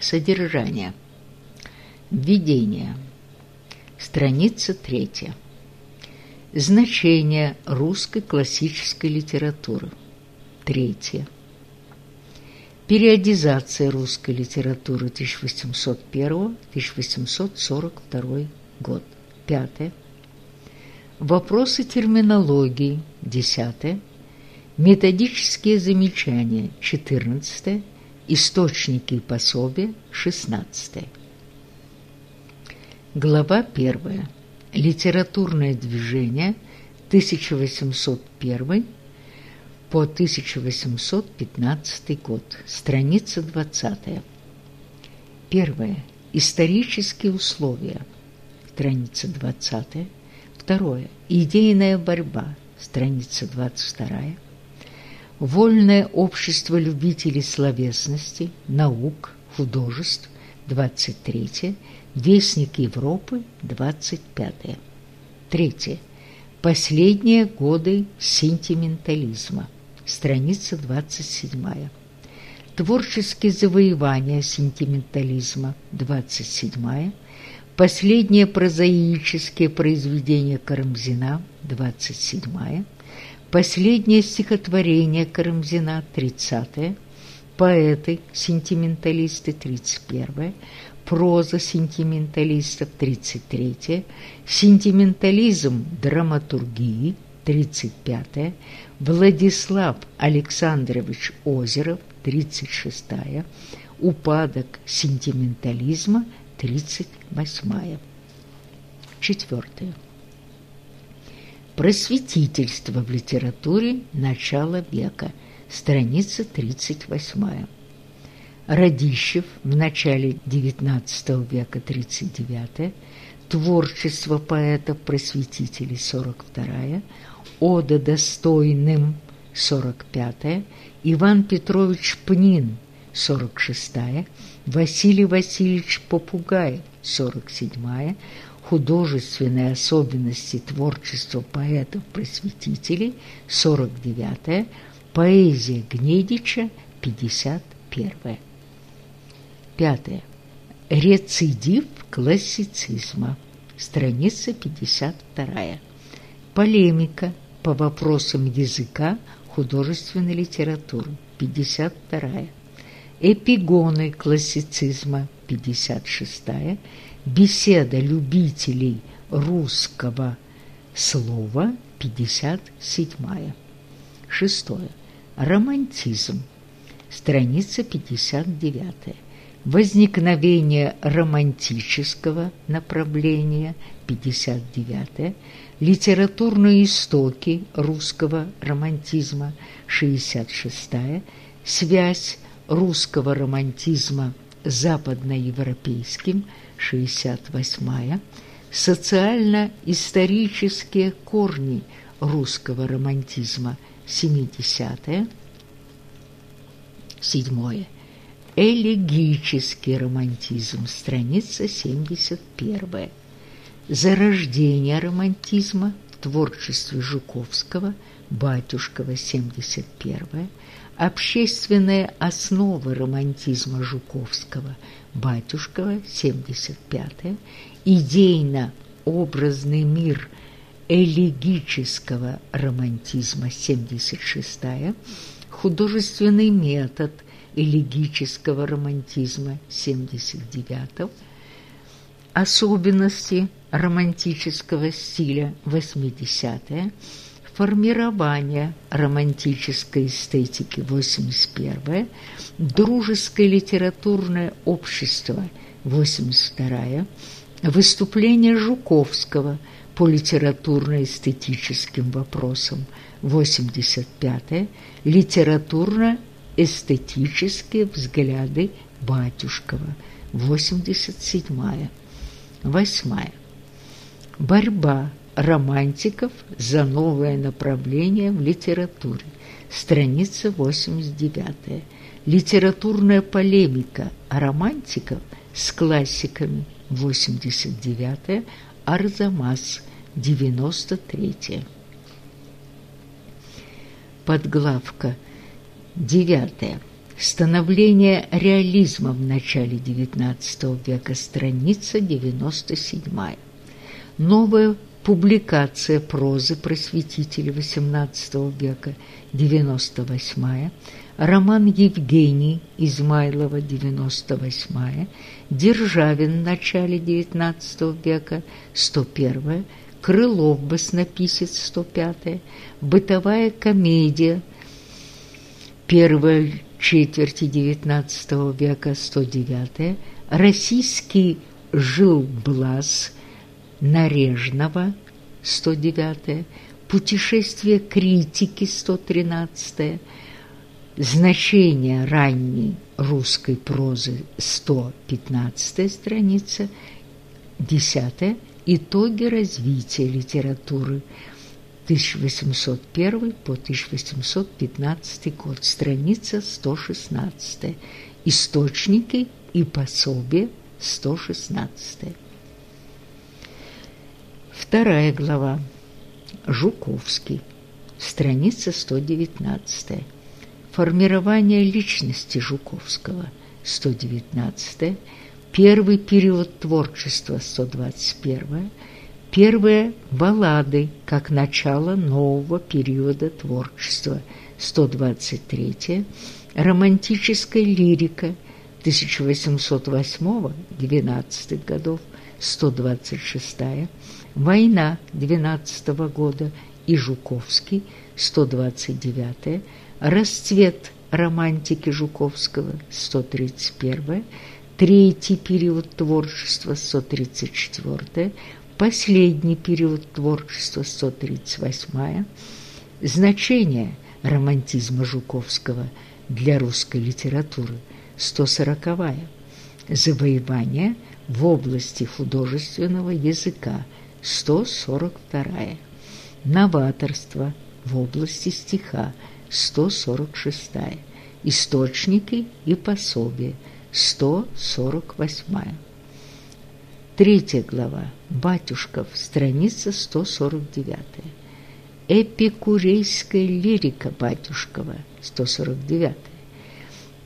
Содержание. Введение. Страница третья. Значение русской классической литературы. Третье. Периодизация русской литературы 1801-1842 год. Пятое. Вопросы терминологии. Десятое. Методические замечания. Четырнадцатое. Источники и пособия. Шестнадцатое. Глава первая. Литературное движение 1801 по 1815 год. Страница 20. Первое. Исторические условия. Страница 20. Второе. Идейная борьба. Страница 22. Вольное общество любителей словесности, наук, художеств. 23. Вестник Европы, 25. Третье. Последние годы сентиментализма. Страница 27. Творческие завоевания сентиментализма. 27. Последние прозаические произведения Карамзина. 27. Последнее стихотворение Карамзина. 30. Поэты, сентименталисты. 31 проза сентименталистов 33, сентиментализм драматургии 35, Владислав Александрович Озеров 36, упадок сентиментализма 38. Четвертое. Просветительство в литературе начала века, страница 38. Радищев в начале XIX века 39 Творчество поэтов-просветителей 42 Ода достойным 45 Иван Петрович Пнин 46 Василий Васильевич Попугаев 47 Художественные особенности творчества поэтов-просветителей 49 Поэзия Гнедича 51 Пятое. Рецидив классицизма. Страница 52. Полемика по вопросам языка художественной литературы. 52. Эпигоны классицизма. 56. Беседа любителей русского слова. 57. Шестое. Романтизм. Страница 59 возникновение романтического направления 59 литературные истоки русского романтизма 66 связь русского романтизма западноевропейским 68 социально-исторические корни русского романтизма 70 седьмое Элегический романтизм, страница 71. Зарождение романтизма в творчестве Жуковского, Батюшкова, 71. Общественные основы романтизма Жуковского, Батюшкова, 75. Идейно-образный мир элегического романтизма, 76. Художественный метод – элегического романтизма 79 особенности романтического стиля 80-е, формирование романтической эстетики 81 дружеское литературное общество 82 выступление Жуковского по литературно-эстетическим вопросам 85 литературно эстетические взгляды Батюшкова, 87-я. 8. Борьба романтиков за новое направление в литературе. Страница 89. Литературная полемика романтиков с классиками. 89. Арзамас. 93. Подглавка Девятое. Становление реализма в начале XIX века, страница 97. Новая публикация прозы просветителей XVIII века, 98 роман Евгений Измайлова, 98 Державин. В начале XIX века, 101 Крылов, баснописец, 105 Бытовая комедия, первой четверти XIX века, 109 Российский жил-блаз Нарежного, 109 Путешествие критики, 113 Значение ранней русской прозы, 115 страница, 10 Итоги развития литературы, 1801 по 1815 год, страница 116, источники и пособие 116. Вторая глава. Жуковский. Страница 119. Формирование личности Жуковского. 119. Первый период творчества. 121. Первые баллады как начало нового периода творчества. 123. Романтическая лирика 1808-12 годов. 126. Война 12 года и Жуковский, 129 Расцвет романтики Жуковского, 131 Третий период творчества, 134 Последний период творчества, 138 Значение романтизма Жуковского для русской литературы, 140 Завоевание в области художественного языка – 142. Новаторство в области стиха 146. Источники и пособия 148. Третья глава. Батюшков. Страница 149. Эпикурейская лирика Батюшкова. 149.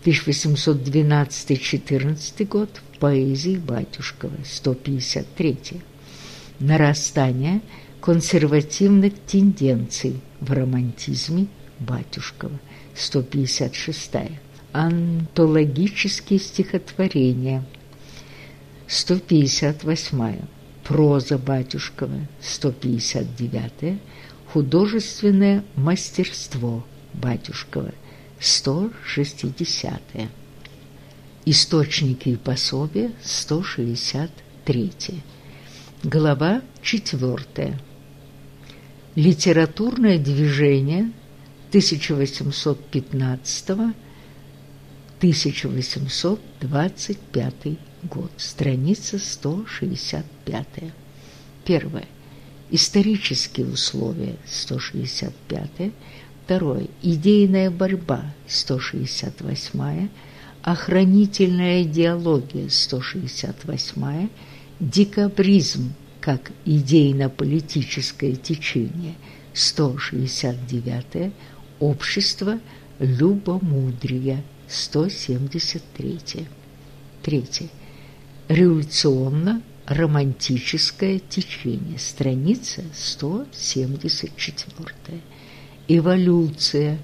1812-14 год. Поэзии Батюшкова. 153 нарастания консервативных тенденций в романтизме Батюшкова. 156. Антологические стихотворения. 158. Проза Батюшкова. 159. Художественное мастерство Батюшкова. 160. Источники и пособия. 163. Глава 4. Литературное движение 1815-1825 год. Страница 165. Первое. Исторические условия 165. Второе. Идейная борьба 168. Охранительная идеология 168 Декабризм как идейно-политическое течение. 169. Общество любомудрия. 173. Третье. Революционно-романтическое течение. Страница 174. Эволюция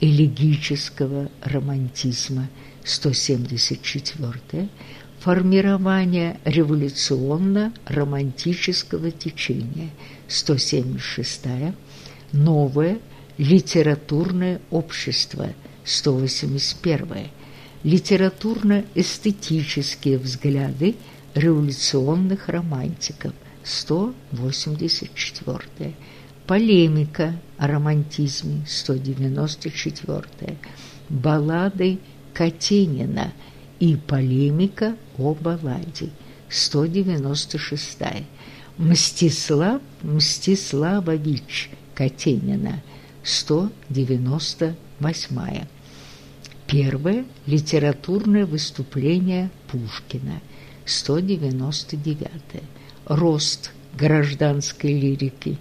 элегического романтизма. 174 формирование революционно-романтического течения, 176 новое литературное общество, 181 литературно-эстетические взгляды революционных романтиков, 184 полемика о романтизме, 194 баллады Катенина – и полемика о балладе. 196. Мстислав Мстиславович Катенина. 198. Первое литературное выступление Пушкина. 199. Рост гражданской лирики.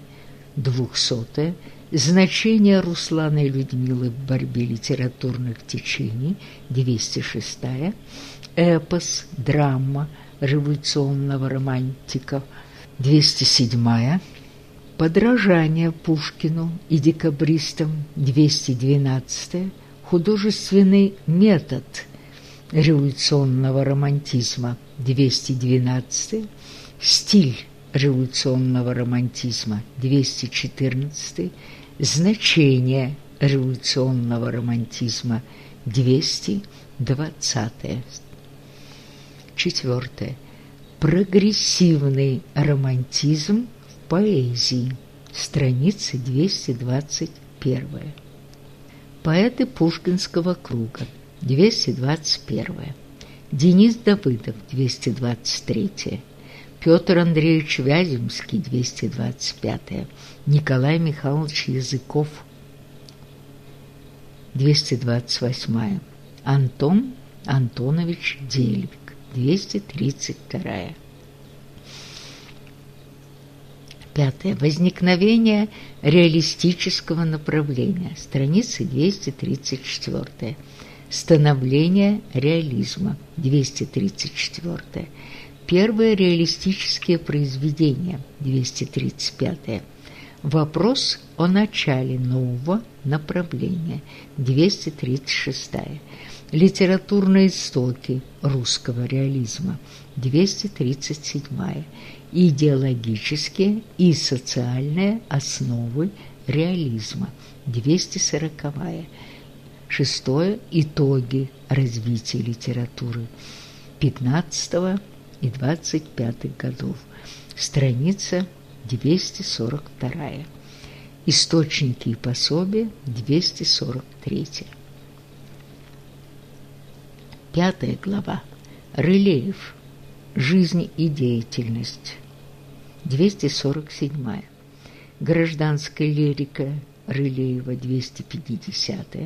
200. Значение Руслана и Людмилы в борьбе литературных течений, 206 Эпос, драма революционного романтика, 207 Подражание Пушкину и декабристам, 212 Художественный метод революционного романтизма, 212 Стиль революционного романтизма, 214 Значение революционного романтизма, 220 Четвертое. Прогрессивный романтизм в поэзии. Страница 221. Поэты Пушкинского круга. 221. Денис Давыдов. 223. Петр Андреевич Вяземский, 225. Николай Михайлович Языков, 228. Антон Антонович Дельвик, 232. Пятое. Возникновение реалистического направления. Страница 234. Становление реализма. 234. Первые реалистические произведения, 235 Вопрос о начале нового направления, 236 Литературные истоки русского реализма, 237 Идеологические и социальные основы реализма, 240 Шестое. Итоги развития литературы, 15 и 25 годов. Страница 242. Источники и пособия 243. Пятая глава. Рылеев. Жизнь и деятельность. 247. Гражданская лирика Рылеева 250.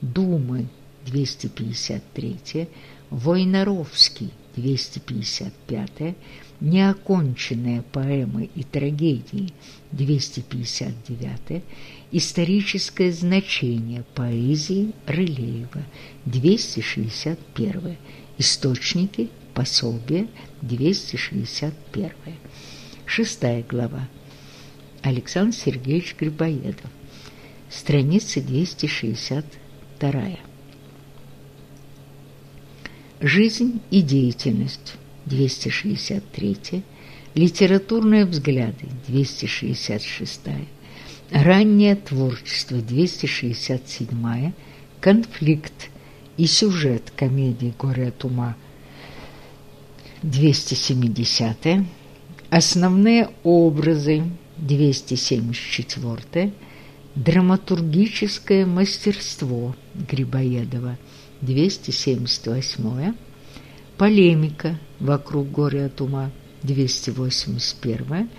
Думы 253. Войнаровский 255, неоконченные поэмы и трагедии 259, историческое значение поэзии Рылеева 261, источники пособия 261. Шестая глава. Александр Сергеевич Грибоедов. Страница 262. Жизнь и деятельность 263, литературные взгляды 266, раннее творчество 267, конфликт и сюжет комедии «Горе от ума» 270, основные образы 274, драматургическое мастерство Грибоедова 278 полемика вокруг горя от ума 281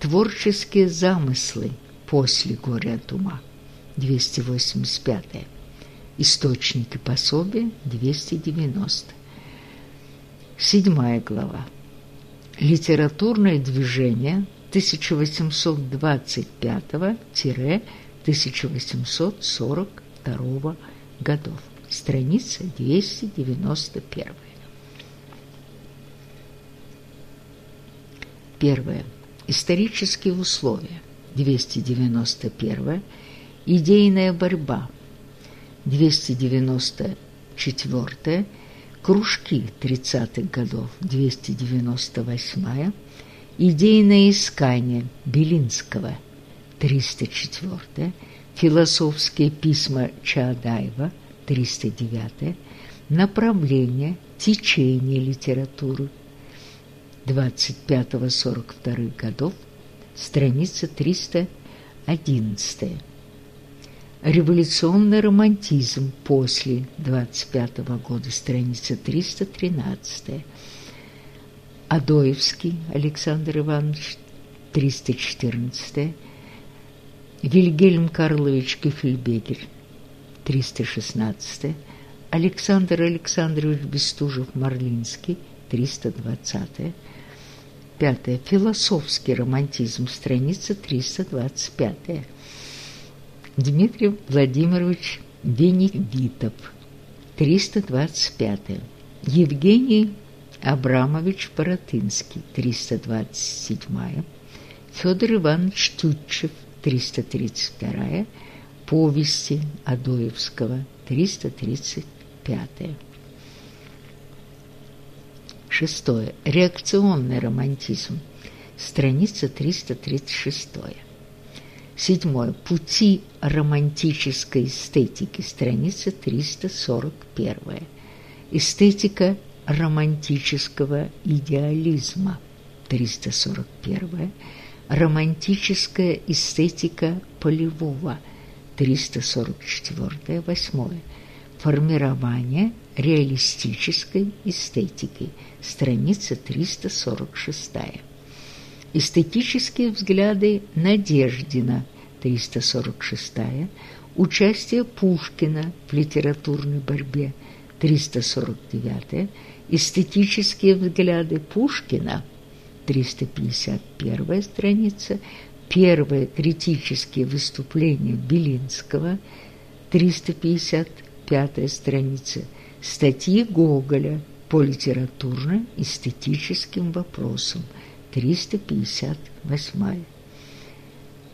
творческие замыслы после горя от ума 285 источники пособия 290 седьмая глава. Литературное движение 1825-1842 годов. Страница 291. Первое. Исторические условия. 291. Идейная борьба. 294. Кружки 30-х годов. 298. Идейное искание Белинского. 304. Философские письма Чаадаева. 309. Направление, течение литературы 25-42 годов, страница 311. Революционный романтизм после 25 -го года, страница 313. Адоевский Александр Иванович, 314. Вильгельм Карлович Кефельбегер, 316, Александр Александрович Бестужев-Марлинский, 320, Пятое. Философский романтизм, страница 325. Дмитрий Владимирович Веневитов, 325 Евгений Абрамович Боротынский, 327 Федор Иванович Тютчев, 332 Повести Адоевского, 335 Шестое. Реакционный романтизм. Страница 336. Седьмое. Пути романтической эстетики. Страница 341. Эстетика романтического идеализма. 341. Романтическая эстетика полевого. 344. 8. Формирование реалистической эстетики. Страница 346. Эстетические взгляды Надеждина. 346. Участие Пушкина в литературной борьбе. 349. Эстетические взгляды Пушкина. 351 страница. Первые критические выступления Белинского. 355 страница статьи Гоголя по литературно-эстетическим вопросам, 358.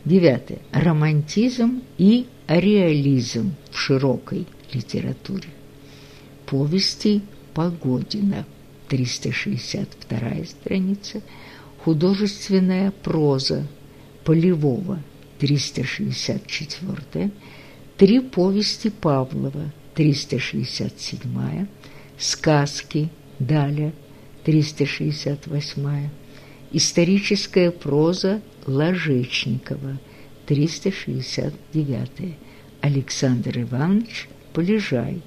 Девятое. Романтизм и реализм в широкой литературе. Повести Погодина, 362 страница. Художественная проза Полевого, 364 Три повести Павлова, 367, сказки Даля, 368, историческая проза Ложечникова, 369, Александр Иванович Полежай,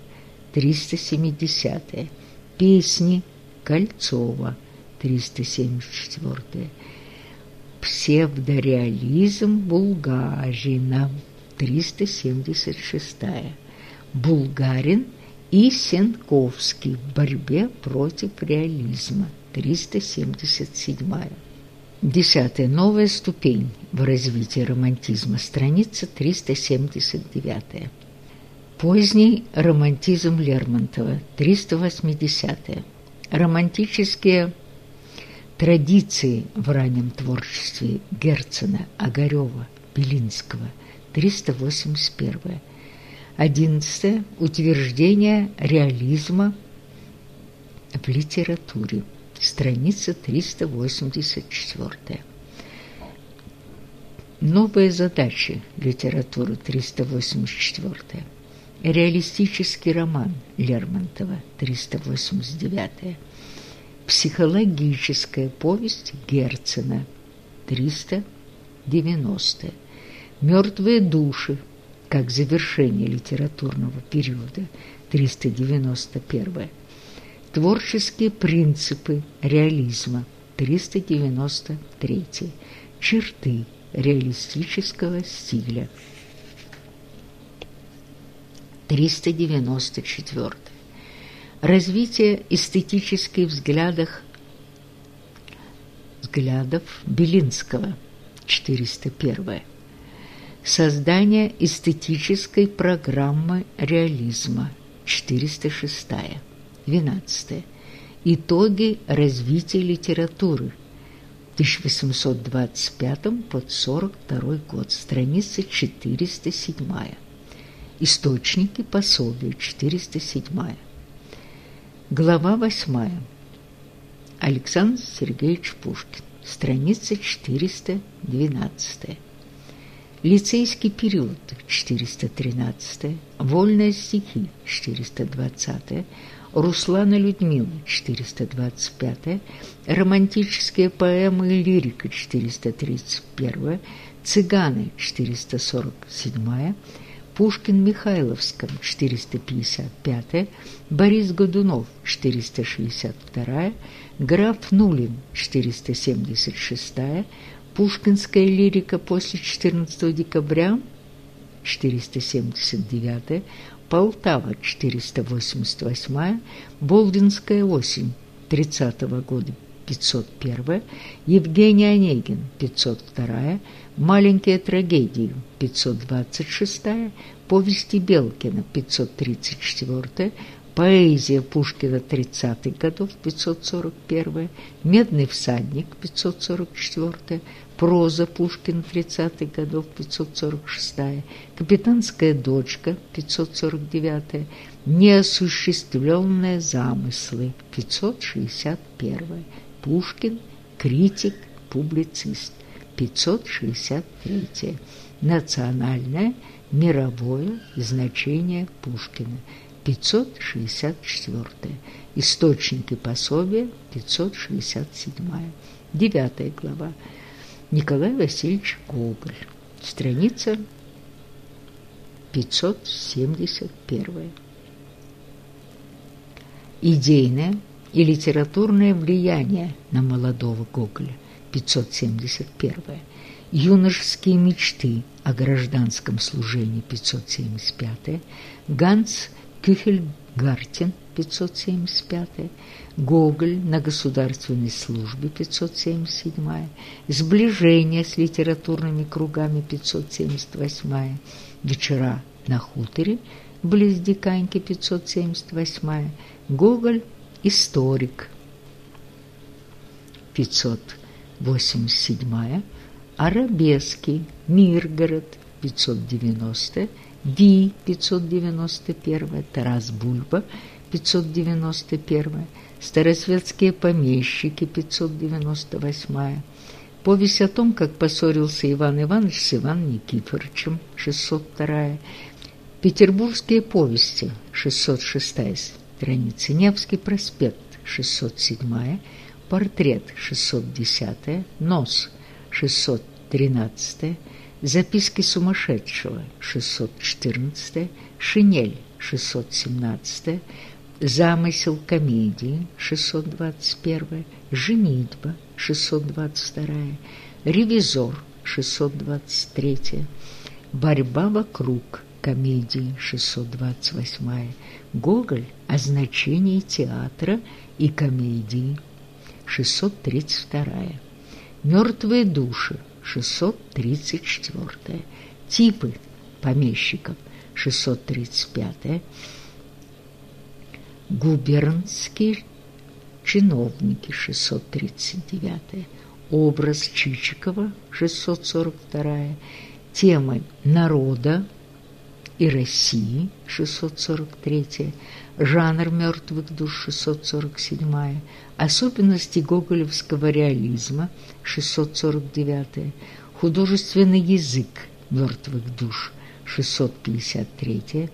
370, песни Кольцова, 374, псевдореализм Булгарина, 376 Булгарин и Сенковский в борьбе против реализма, 377 Десятая. Новая ступень в развитии романтизма, страница 379 Поздний романтизм Лермонтова, 380 Романтические традиции в раннем творчестве Герцена, Огарева, Белинского, 381 Одиннадцатое. Утверждение реализма в литературе. Страница 384. Новые задачи литературы 384. Реалистический роман Лермонтова 389. Психологическая повесть Герцена 390. Мертвые души как завершение литературного периода 391. Творческие принципы реализма 393. Черты реалистического стиля 394. Развитие эстетических взглядов взглядов Белинского 401 Создание эстетической программы реализма. 406. 12. Итоги развития литературы. 1825 под 42 год. Страница 407. Источники пособия. 407. Глава 8. Александр Сергеевич Пушкин. Страница 412. Лицейский период 413, Вольные стихи 420, Руслана Людмила 425, Романтические поэмы и лирика 431, Цыганы 447, Пушкин Михайловском 455, Борис Годунов 462, Граф Нулин 476, Пушкинская лирика после 14 декабря 479, Полтава 488, Болдинская осень 30 -го года 501, Евгений Онегин 502, Маленькие трагедии 526, повести Белкина 534, поэзия Пушкина 30-х годов 541, Медный всадник 544, проза Пушкина 30-х годов 546, Капитанская дочка 549, Неосуществленные замыслы 561, Пушкин, критик, публицист 563. Национальное, мировое значение Пушкина 564. Источники пособия 567. Девятая глава. Николай Васильевич Гоголь. Страница 571. Идейное и литературное влияние на молодого Гоголя. 571. Юношеские мечты о гражданском служении 575. Ганс Кюхельгартен 575. Гоголь на государственной службе 577. Сближение с литературными кругами 578. Вечера на хуторе близ Диканьки 578. Гоголь историк 500 87, Арабеский, Миргород, 590, Ви, 591, Тарас Бульба, 591, Старосветские помещики, 598, Повесть о том, как поссорился Иван Иванович с Иваном Никифоровичем, 602, Петербургские повести, 606 страница, Невский проспект, 607 портрет 610, нос 613, записки сумасшедшего 614, шинель 617, замысел комедии 621, женитьба 622, ревизор 623, борьба вокруг комедии 628, Гоголь о значении театра и комедии 632. Мертвые души 634. Типы помещиков 635. Губернские чиновники 639. Образ Чичикова 642. Темы народа и России 643 жанр мертвых душ 647, особенности гоголевского реализма 649, художественный язык мертвых душ 653,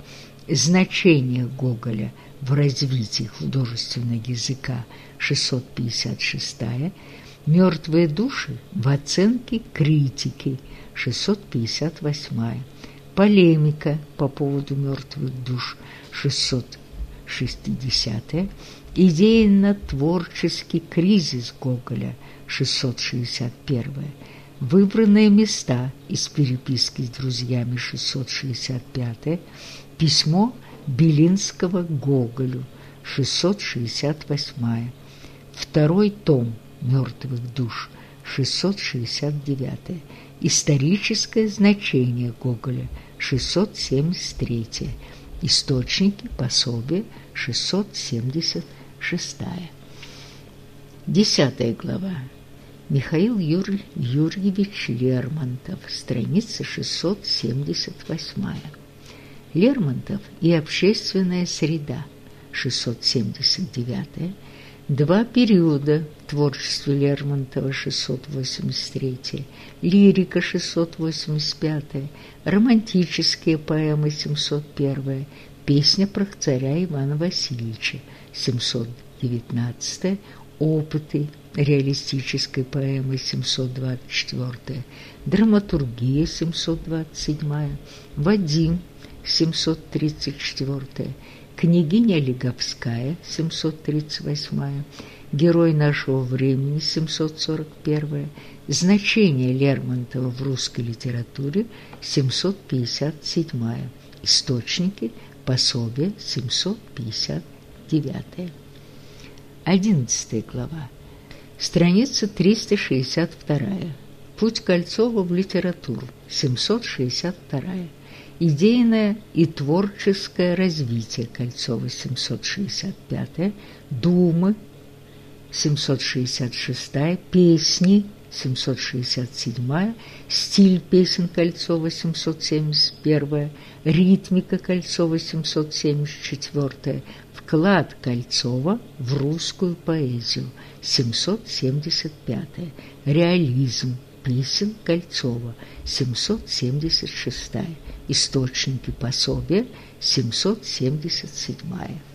значение Гоголя в развитии художественного языка 656, мертвые души в оценке критики 658, полемика по поводу мертвых душ. 600 60-е, идейно-творческий кризис Гоголя, 661 выбранные места из переписки с друзьями, 665 письмо Белинского Гоголю, 668 второй том «Мертвых душ», 669 историческое значение Гоголя, 673 Источники, пособие, 676. Десятая глава. Михаил Юр... Юрьевич Лермонтов, страница 678. Лермонтов и общественная среда, 679. Два периода в творчестве Лермонтова 683, лирика 685, романтические поэмы 701, песня про царя Ивана Васильевича 719, опыты реалистической поэмы 724, драматургия 727, Вадим 734, княгиня Лиговская, 738 герой нашего времени, 741 значение Лермонтова в русской литературе, 757 источники, пособие, 759 11 глава, страница 362 Путь Кольцова в литературу, 762 Идейное и творческое развитие Кольцова, 765 Думы, 766 Песни, 767 Стиль песен Кольцова, 771 Ритмика Кольцова, 774 Вклад Кольцова в русскую поэзию, 775 Реализм песен Кольцова, 776 Источники пособия, 777